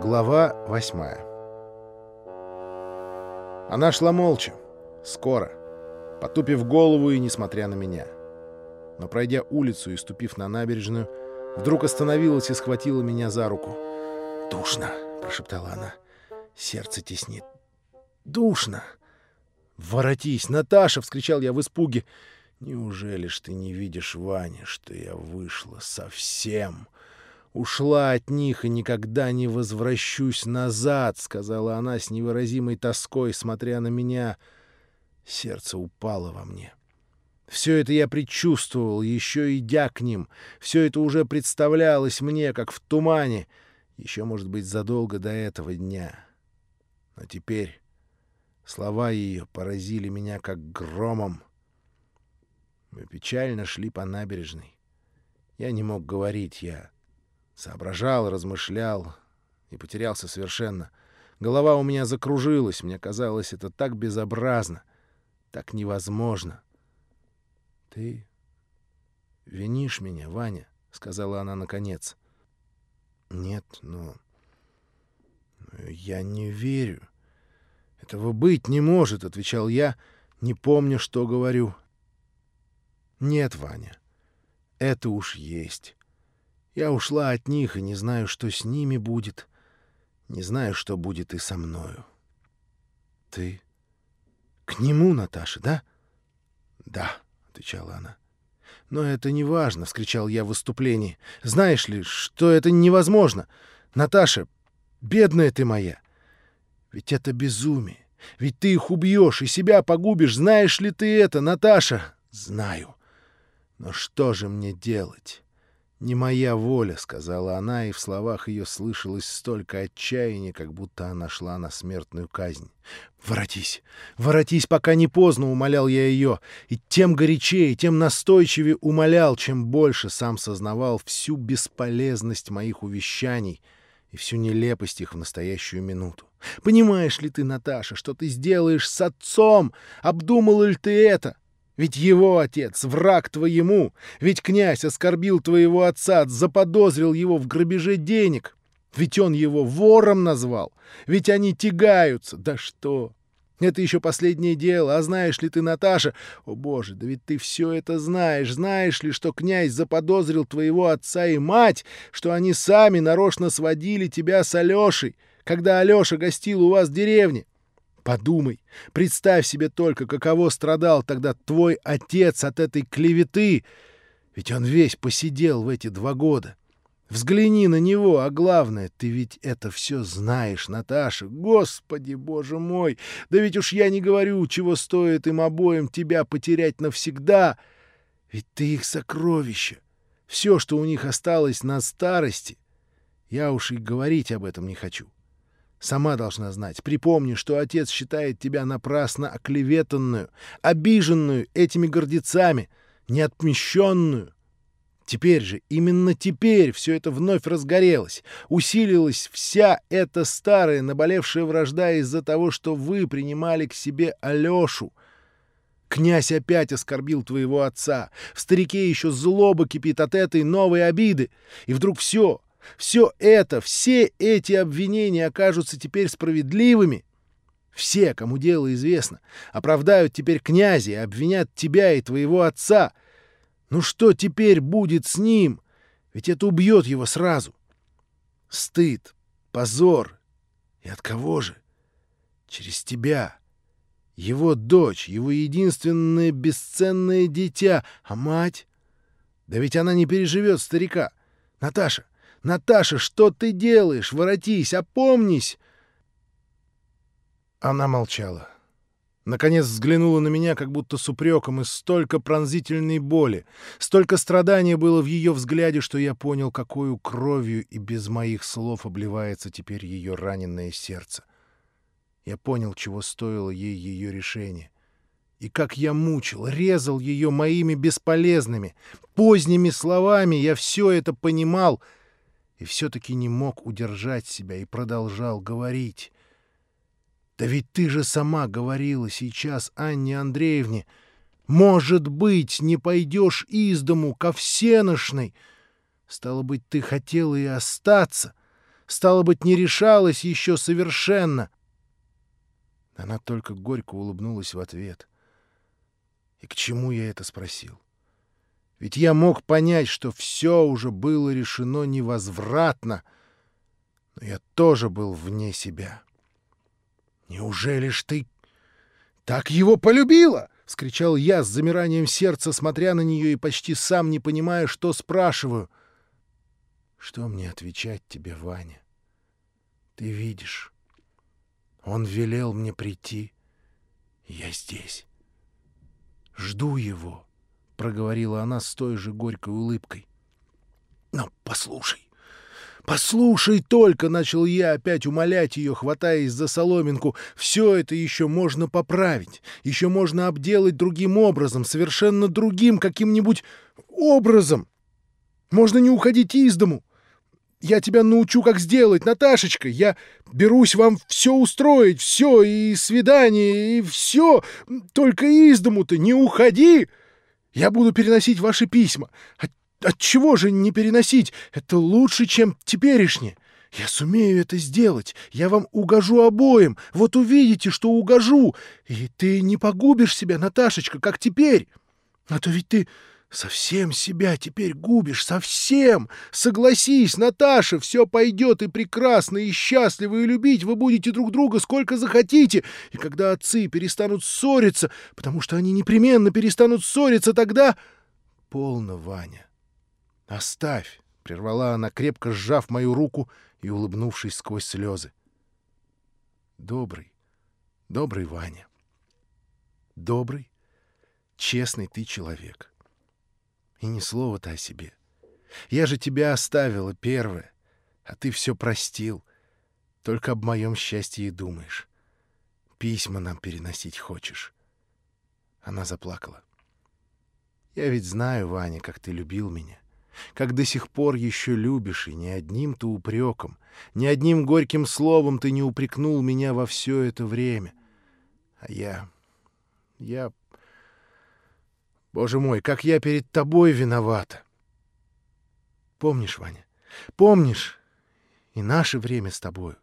Глава восьмая Она шла молча, скоро, потупив голову и несмотря на меня. Но пройдя улицу и ступив на набережную, вдруг остановилась и схватила меня за руку. «Душно!» — прошептала она. «Сердце теснит. Душно!» «Воротись, Наташа!» — вскричал я в испуге. «Неужели ж ты не видишь, Ваня, что я вышла совсем?» Ушла от них и никогда не возвращусь назад», — сказала она с невыразимой тоской, смотря на меня. Сердце упало во мне. Все это я предчувствовал, еще идя к ним. Все это уже представлялось мне, как в тумане, еще, может быть, задолго до этого дня. Но теперь слова ее поразили меня как громом. Мы печально шли по набережной. Я не мог говорить, я Соображал, размышлял и потерялся совершенно. Голова у меня закружилась, мне казалось, это так безобразно, так невозможно. — Ты винишь меня, Ваня, — сказала она наконец. — Нет, но... Я не верю. Этого быть не может, — отвечал я, не помню, что говорю. — Нет, Ваня, это уж есть. Я ушла от них и не знаю, что с ними будет. Не знаю, что будет и со мною. Ты к нему, Наташа, да? Да, отвечала она. Но это не важно, вскричал я в выступлении. Знаешь ли, что это невозможно? Наташа, бедная ты моя. Ведь это безумие. Ведь ты их убьешь и себя погубишь. Знаешь ли ты это, Наташа? Знаю. Но что же мне делать? «Не моя воля», — сказала она, и в словах ее слышалось столько отчаяния, как будто она шла на смертную казнь. «Воротись! Воротись, пока не поздно!» — умолял я ее. И тем горячее, тем настойчивее умолял, чем больше сам сознавал всю бесполезность моих увещаний и всю нелепость их в настоящую минуту. «Понимаешь ли ты, Наташа, что ты сделаешь с отцом? Обдумал ли ты это? Ведь его отец — враг твоему, ведь князь оскорбил твоего отца, заподозрил его в грабеже денег, ведь он его вором назвал, ведь они тягаются, да что... Это еще последнее дело. А знаешь ли ты, Наташа... О, боже, да ведь ты все это знаешь. Знаешь ли, что князь заподозрил твоего отца и мать, что они сами нарочно сводили тебя с Алешей, когда Алеша гостил у вас в деревне? Подумай, представь себе только, каково страдал тогда твой отец от этой клеветы, ведь он весь посидел в эти два года. Взгляни на него, а главное, ты ведь это все знаешь, Наташа. Господи, боже мой! Да ведь уж я не говорю, чего стоит им обоим тебя потерять навсегда. Ведь ты их сокровище. Все, что у них осталось на старости. Я уж и говорить об этом не хочу. Сама должна знать. Припомни, что отец считает тебя напрасно оклеветанную, обиженную этими гордецами, неотмещенную. Теперь же, именно теперь все это вновь разгорелось, усилилась вся эта старая наболевшая вражда из-за того, что вы принимали к себе Алешу. Князь опять оскорбил твоего отца. В старике еще злоба кипит от этой новой обиды. И вдруг все, все это, все эти обвинения окажутся теперь справедливыми. Все, кому дело известно, оправдают теперь князя и обвинят тебя и твоего отца. Ну что теперь будет с ним? Ведь это убьет его сразу. Стыд, позор. И от кого же? Через тебя. Его дочь, его единственное бесценное дитя. А мать? Да ведь она не переживет старика. Наташа, «Наташа, что ты делаешь? Воротись, опомнись!» Она молчала. Наконец взглянула на меня, как будто с упреком, и столько пронзительной боли, столько страдания было в ее взгляде, что я понял, какую кровью и без моих слов обливается теперь ее раненое сердце. Я понял, чего стоило ей ее решение. И как я мучил, резал ее моими бесполезными, поздними словами, я все это понимал — и все-таки не мог удержать себя и продолжал говорить. «Да ведь ты же сама говорила сейчас Анне Андреевне, может быть, не пойдешь из дому ко всеношной. Стало быть, ты хотела и остаться. Стало быть, не решалась еще совершенно. Она только горько улыбнулась в ответ. И к чему я это спросил? Ведь я мог понять, что все уже было решено невозвратно, но я тоже был вне себя. «Неужели ж ты так его полюбила?» — вскричал я с замиранием сердца, смотря на нее и почти сам не понимая, что спрашиваю. «Что мне отвечать тебе, Ваня? Ты видишь, он велел мне прийти, я здесь. Жду его» проговорила она с той же горькой улыбкой. «Но послушай, послушай только!» — начал я опять умолять ее, хватаясь за соломинку. «Все это еще можно поправить, еще можно обделать другим образом, совершенно другим каким-нибудь образом. Можно не уходить из дому. Я тебя научу, как сделать, Наташечка. Я берусь вам все устроить, все, и свидание, и все. Только из дому-то не уходи!» Я буду переносить ваши письма. От, от чего же не переносить? Это лучше, чем теперешнее. Я сумею это сделать. Я вам угожу обоим. Вот увидите, что угожу. И ты не погубишь себя, Наташечка, как теперь. А то ведь ты Совсем себя теперь губишь, совсем! Согласись, Наташа, все пойдет и прекрасно, и счастливо, и любить вы будете друг друга сколько захотите. И когда отцы перестанут ссориться, потому что они непременно перестанут ссориться, тогда... Полно, Ваня. Оставь, — прервала она, крепко сжав мою руку и улыбнувшись сквозь слезы. Добрый, добрый Ваня. Добрый, честный ты человек. И ни слова-то о себе. Я же тебя оставила первая, а ты все простил. Только об моем счастье и думаешь. Письма нам переносить хочешь. Она заплакала. Я ведь знаю, Ваня, как ты любил меня. Как до сих пор еще любишь, и ни одним-то упреком, ни одним горьким словом ты не упрекнул меня во все это время. А я... я Боже мой, как я перед тобой виновата! Помнишь, Ваня, помнишь и наше время с тобою?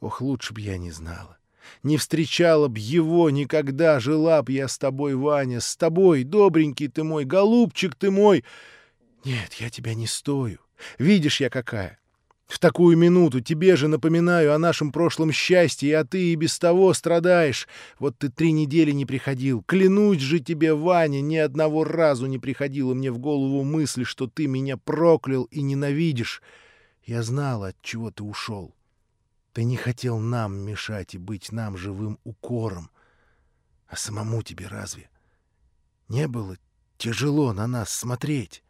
Ох, лучше б я не знала. Не встречала б его никогда, жила б я с тобой, Ваня, с тобой, добренький ты мой, голубчик ты мой. Нет, я тебя не стою. Видишь я какая. В такую минуту тебе же напоминаю о нашем прошлом счастье, а ты и без того страдаешь. Вот ты три недели не приходил. Клянусь же тебе, Ваня, ни одного разу не приходила мне в голову мысль, что ты меня проклял и ненавидишь. Я знала, от чего ты ушел. Ты не хотел нам мешать и быть нам живым укором. А самому тебе разве? Не было тяжело на нас смотреть?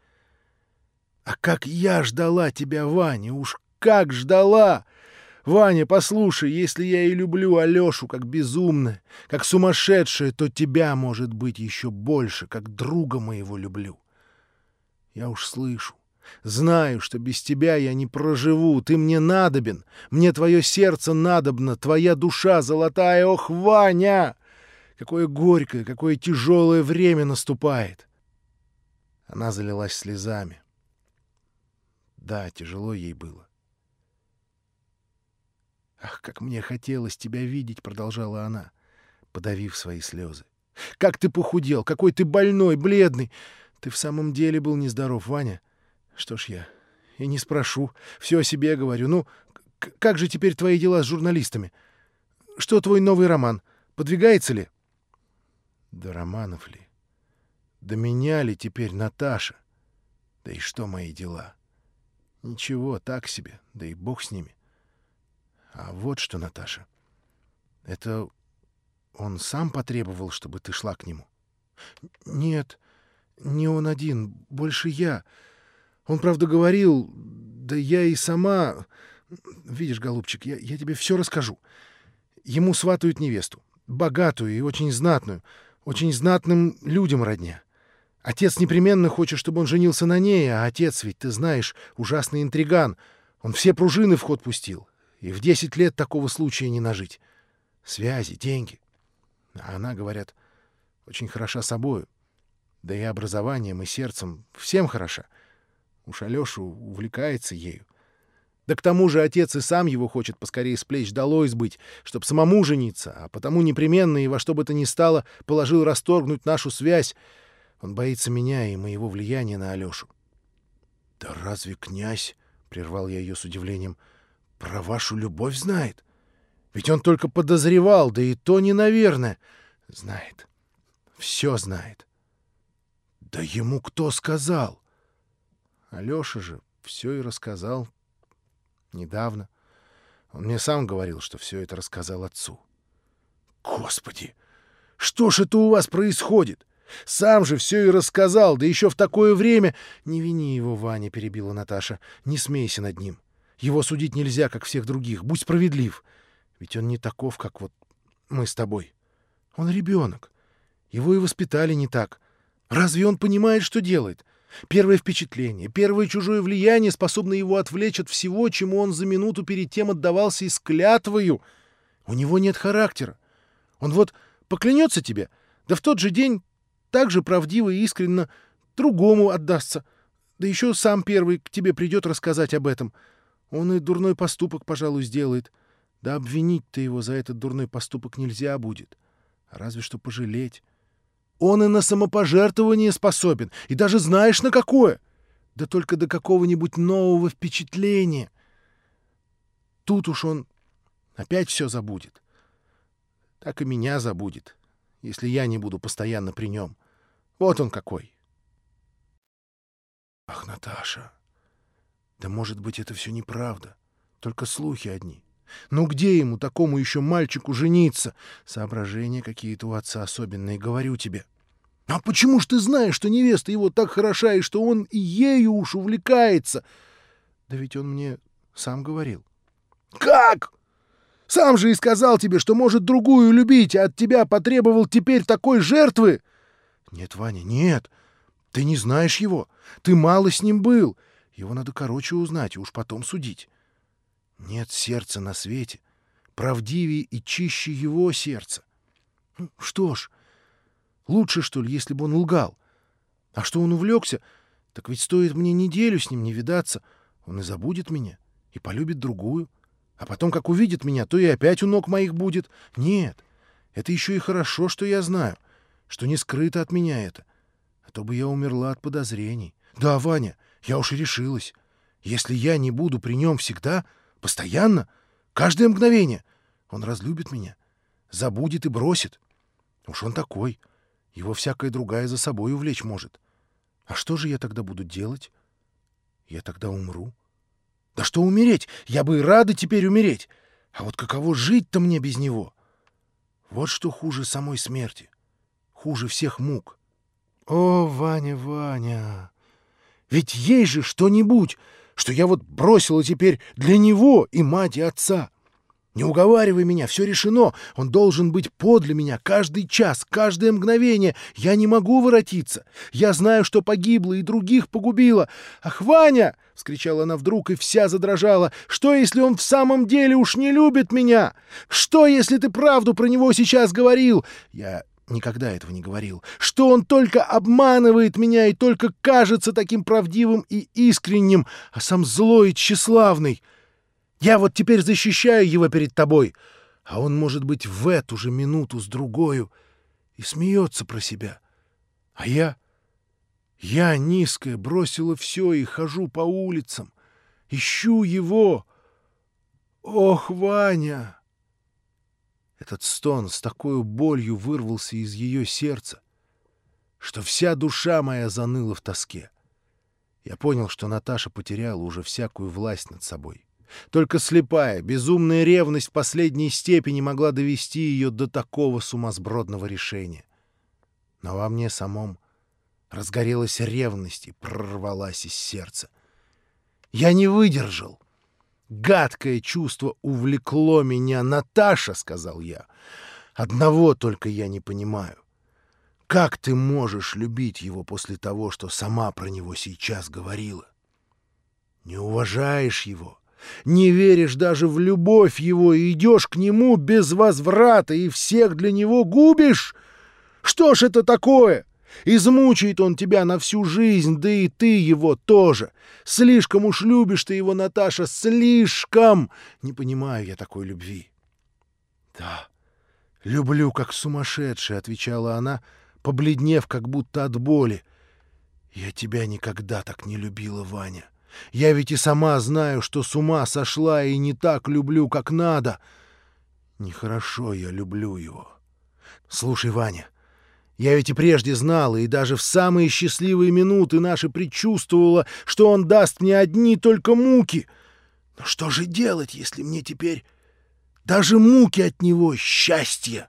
А как я ждала тебя, Ваня, уж как ждала! Ваня, послушай, если я и люблю Алешу как безумная, как сумасшедшая, то тебя, может быть, еще больше, как друга моего люблю. Я уж слышу, знаю, что без тебя я не проживу, ты мне надобен, мне твое сердце надобно, твоя душа золотая, ох, Ваня! Какое горькое, какое тяжелое время наступает!» Она залилась слезами. Да, тяжело ей было. «Ах, как мне хотелось тебя видеть!» — продолжала она, подавив свои слезы. «Как ты похудел! Какой ты больной, бледный! Ты в самом деле был нездоров, Ваня. Что ж я и не спрошу. Все о себе говорю. Ну, как же теперь твои дела с журналистами? Что твой новый роман? Подвигается ли?» «Да романов ли? Да меня ли теперь Наташа? Да и что мои дела? Ничего, так себе, да и бог с ними. А вот что, Наташа. Это он сам потребовал, чтобы ты шла к нему? Нет, не он один, больше я. Он, правда, говорил, да я и сама... Видишь, голубчик, я, я тебе все расскажу. Ему сватают невесту, богатую и очень знатную, очень знатным людям родня. Отец непременно хочет, чтобы он женился на ней, а отец ведь, ты знаешь, ужасный интриган. Он все пружины в ход пустил. И в десять лет такого случая не нажить. Связи, деньги. А она, говорят, очень хороша собою. Да и образованием, и сердцем. Всем хороша. Уж Алёша увлекается ею. Да к тому же отец и сам его хочет поскорее с плеч долой сбыть, чтоб самому жениться, а потому непременно и во что бы то ни стало положил расторгнуть нашу связь. Он боится меня и моего влияния на Алешу. — Да разве князь, — прервал я ее с удивлением, — про вашу любовь знает? Ведь он только подозревал, да и то не наверное. Знает. Все знает. Да ему кто сказал? Алеша же все и рассказал Недавно. Он мне сам говорил, что все это рассказал отцу. Господи! Что ж это у вас происходит? Сам же все и рассказал, да еще в такое время... Не вини его, Ваня, — перебила Наташа. Не смейся над ним. Его судить нельзя, как всех других. Будь справедлив. Ведь он не таков, как вот мы с тобой. Он ребенок. Его и воспитали не так. Разве он понимает, что делает? Первое впечатление, первое чужое влияние способно его отвлечь от всего, чему он за минуту перед тем отдавался исклятвою. У него нет характера. Он вот поклянется тебе, да в тот же день так же правдиво и искренно другому отдастся. Да еще сам первый к тебе придет рассказать об этом. Он и дурной поступок, пожалуй, сделает. Да обвинить-то его за этот дурной поступок нельзя будет. Разве что пожалеть. Он и на самопожертвование способен, и даже знаешь на какое. Да только до какого-нибудь нового впечатления. Тут уж он опять все забудет. Так и меня забудет, если я не буду постоянно при нем. Вот он какой. Ах, Наташа, да может быть это все неправда, только слухи одни. Ну где ему, такому еще мальчику, жениться? Соображения какие-то у отца особенные, говорю тебе. А почему ж ты знаешь, что невеста его так хороша и что он и ею уж увлекается? Да ведь он мне сам говорил. Как? Сам же и сказал тебе, что может другую любить, а от тебя потребовал теперь такой жертвы? Нет, Ваня, нет. Ты не знаешь его. Ты мало с ним был. Его надо короче узнать и уж потом судить. Нет сердца на свете, правдивее и чище его сердца. Ну, что ж, Лучше, что ли, если бы он лгал? А что он увлекся? Так ведь стоит мне неделю с ним не видаться, он и забудет меня, и полюбит другую. А потом, как увидит меня, то и опять у ног моих будет. Нет, это еще и хорошо, что я знаю, что не скрыто от меня это. А то бы я умерла от подозрений. Да, Ваня, я уж и решилась. Если я не буду при нем всегда, постоянно, каждое мгновение, он разлюбит меня, забудет и бросит. Уж он такой — его всякая другая за собой увлечь может. А что же я тогда буду делать? Я тогда умру. Да что умереть? Я бы и рада теперь умереть. А вот каково жить-то мне без него? Вот что хуже самой смерти. Хуже всех мук. О, Ваня, Ваня! Ведь есть же что-нибудь, что я вот бросила теперь для него и мать, и отца. Не уговаривай меня, все решено. Он должен быть подле меня каждый час, каждое мгновение. Я не могу воротиться. Я знаю, что погибла и других погубила. Ах, Ваня! — вскричала она вдруг и вся задрожала. «Что, если он в самом деле уж не любит меня? Что, если ты правду про него сейчас говорил?» Я никогда этого не говорил. «Что он только обманывает меня и только кажется таким правдивым и искренним, а сам злой и тщеславный?» Я вот теперь защищаю его перед тобой, а он, может быть, в эту же минуту с другою и смеется про себя. А я... Я, низкая, бросила все и хожу по улицам. Ищу его. Ох, Ваня! Этот стон с такой болью вырвался из ее сердца, что вся душа моя заныла в тоске. Я понял, что Наташа потеряла уже всякую власть над собой. Только слепая, безумная ревность в последней степени могла довести ее до такого сумасбродного решения. Но во мне самом разгорелась ревность и прорвалась из сердца. Я не выдержал. Гадкое чувство увлекло меня. «Наташа», — сказал я, — «одного только я не понимаю. Как ты можешь любить его после того, что сама про него сейчас говорила? Не уважаешь его, не веришь даже в любовь его и идешь к нему без возврата и всех для него губишь? Что ж это такое? Измучает он тебя на всю жизнь, да и ты его тоже. Слишком уж любишь ты его, Наташа, слишком! Не понимаю я такой любви. — Да, люблю, как сумасшедшая, — отвечала она, побледнев, как будто от боли. — Я тебя никогда так не любила, Ваня. Я ведь и сама знаю, что с ума сошла и не так люблю, как надо. Нехорошо я люблю его. Слушай, Ваня, я ведь и прежде знала, и даже в самые счастливые минуты наши предчувствовала, что он даст мне одни только муки. Но что же делать, если мне теперь даже муки от него — счастье?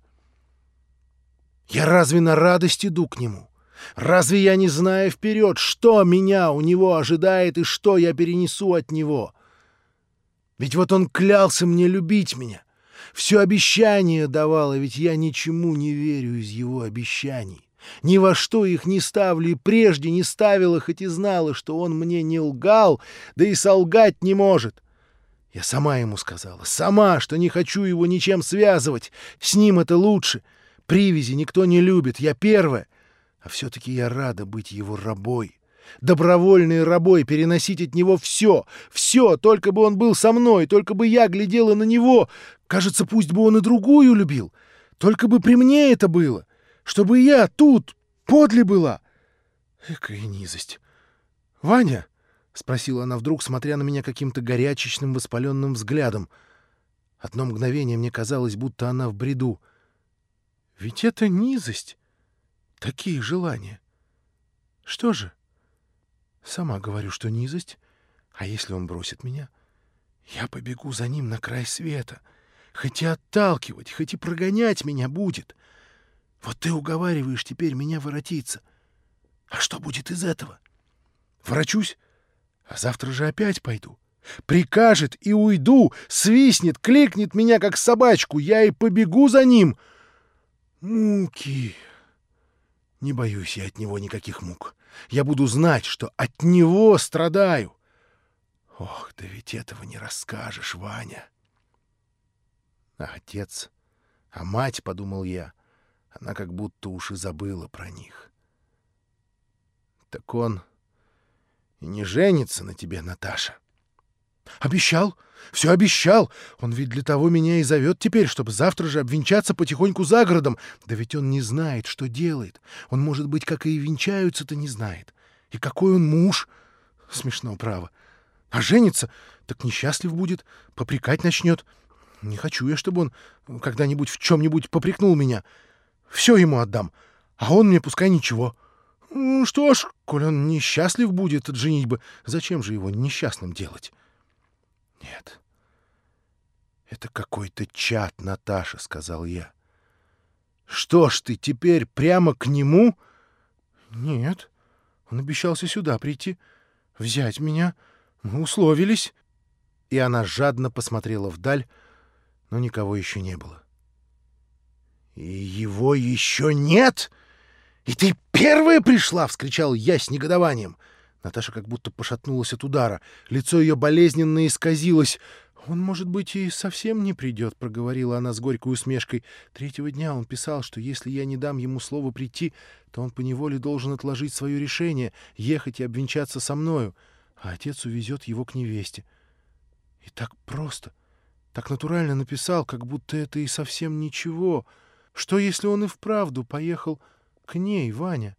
Я разве на радость иду к нему? Разве я не знаю вперед, что меня у него ожидает и что я перенесу от него? Ведь вот он клялся мне любить меня. Все обещание давало, ведь я ничему не верю из его обещаний. Ни во что их не ставлю и прежде не ставила, хоть и знала, что он мне не лгал, да и солгать не может. Я сама ему сказала, сама, что не хочу его ничем связывать. С ним это лучше. Привязи никто не любит, я первая. А все-таки я рада быть его рабой. Добровольной рабой переносить от него все, все, только бы он был со мной, только бы я глядела на него. Кажется, пусть бы он и другую любил, только бы при мне это было, чтобы я тут, подле была. Экая низость. — Ваня? — спросила она вдруг, смотря на меня каким-то горячечным воспаленным взглядом. Одно мгновение мне казалось, будто она в бреду. — Ведь это низость. Такие желания. Что же? Сама говорю, что низость. А если он бросит меня? Я побегу за ним на край света. Хоть и отталкивать, хоть и прогонять меня будет. Вот ты уговариваешь теперь меня воротиться. А что будет из этого? Ворочусь, а завтра же опять пойду. Прикажет и уйду, свистнет, кликнет меня, как собачку. Я и побегу за ним. Муки... Не боюсь я от него никаких мук. Я буду знать, что от него страдаю. Ох, да ведь этого не расскажешь, Ваня. А отец, а мать, — подумал я, — она как будто уж и забыла про них. Так он и не женится на тебе, Наташа. Обещал, все обещал. Он ведь для того меня и зовет теперь, чтобы завтра же обвенчаться потихоньку за городом. Да ведь он не знает, что делает. Он, может быть, как и венчаются-то не знает. И какой он муж. Смешно, право. А женится, так несчастлив будет, попрекать начнет. Не хочу я, чтобы он когда-нибудь в чем-нибудь попрекнул меня. Все ему отдам, а он мне пускай ничего. Что ж, коль он несчастлив будет от женитьбы, зачем же его несчастным делать? Нет. Это какой-то чат, Наташа, сказал я. Что ж ты теперь прямо к нему? Нет. Он обещался сюда прийти, взять меня. Мы условились. И она жадно посмотрела вдаль, но никого еще не было. И его еще нет? И ты первая пришла, вскричал я с негодованием. Наташа как будто пошатнулась от удара. Лицо ее болезненно исказилось. «Он, может быть, и совсем не придет», — проговорила она с горькой усмешкой. «Третьего дня он писал, что если я не дам ему слова прийти, то он поневоле должен отложить свое решение, ехать и обвенчаться со мною, а отец увезет его к невесте». И так просто, так натурально написал, как будто это и совсем ничего. Что, если он и вправду поехал к ней, Ваня?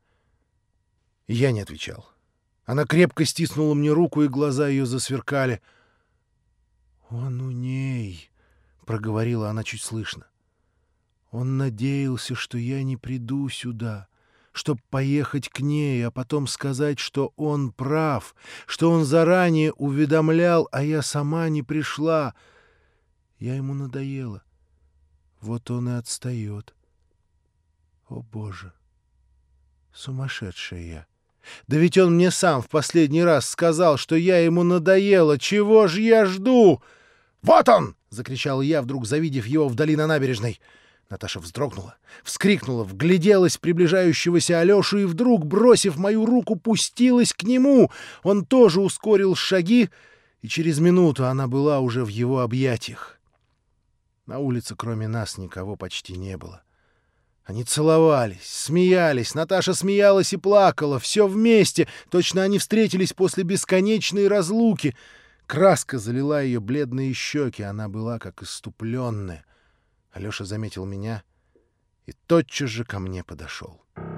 Я не отвечал. Она крепко стиснула мне руку, и глаза ее засверкали. «Он у ней», — проговорила она чуть слышно. «Он надеялся, что я не приду сюда, чтоб поехать к ней, а потом сказать, что он прав, что он заранее уведомлял, а я сама не пришла. Я ему надоела. Вот он и отстает. О, Боже! Сумасшедшая я!» Да ведь он мне сам в последний раз сказал, что я ему надоела. Чего ж я жду? Вот он! закричал я, вдруг завидев его вдали на набережной. Наташа вздрогнула, вскрикнула, вгляделась в приближающегося Алешу и вдруг, бросив мою руку, пустилась к нему. Он тоже ускорил шаги, и через минуту она была уже в его объятиях. На улице кроме нас никого почти не было. Они целовались, смеялись, Наташа смеялась и плакала, все вместе, точно они встретились после бесконечной разлуки. Краска залила ее бледные щеки, она была как иступленная. Алеша заметил меня и тотчас же ко мне подошел. —